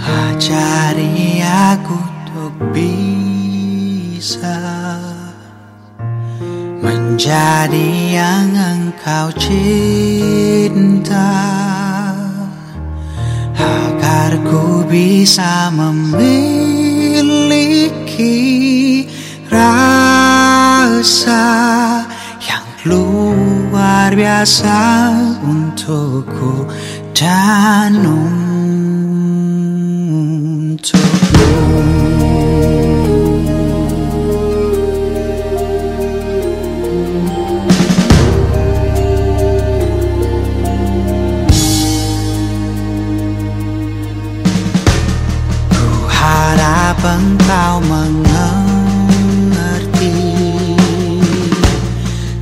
Ajari aku untuk bisa Menjadi yang engkau cinta Agar ku bisa memiliki rasa yang luar biasa untukku dan engkau mengerti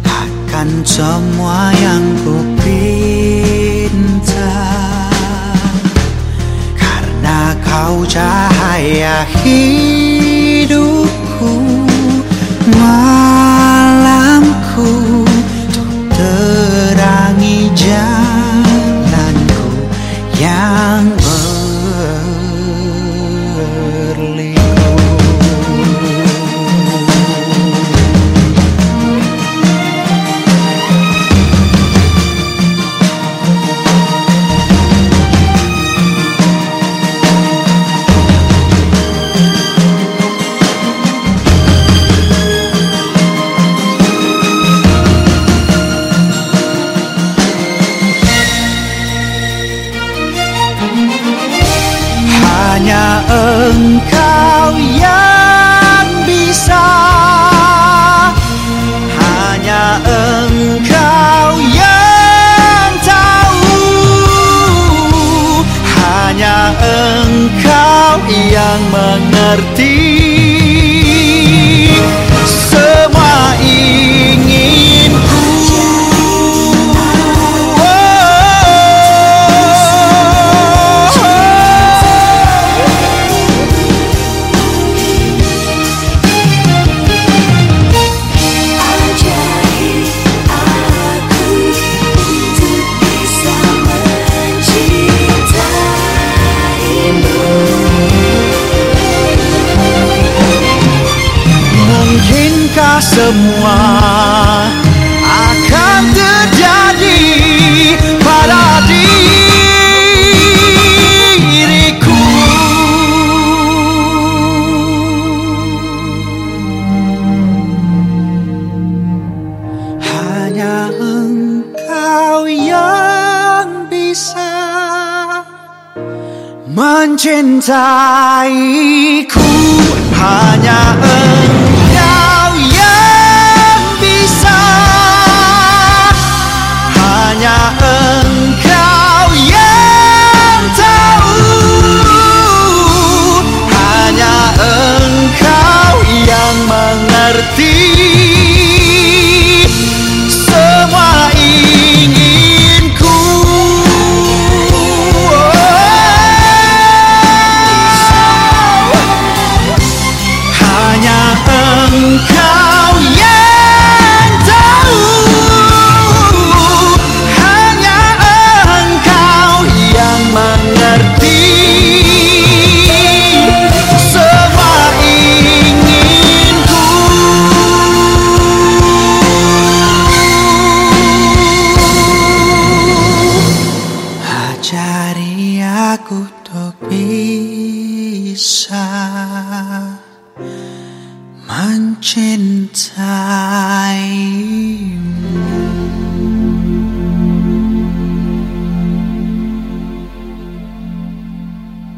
akan semua hanya engkau yang bisa. Hanya engkau yang tahu. Hanya engkau yang mengerti semua akan terjadi pada diriku. Hanya engkau yang bisa mencintaiku. Hanya engkau bisa mencintai.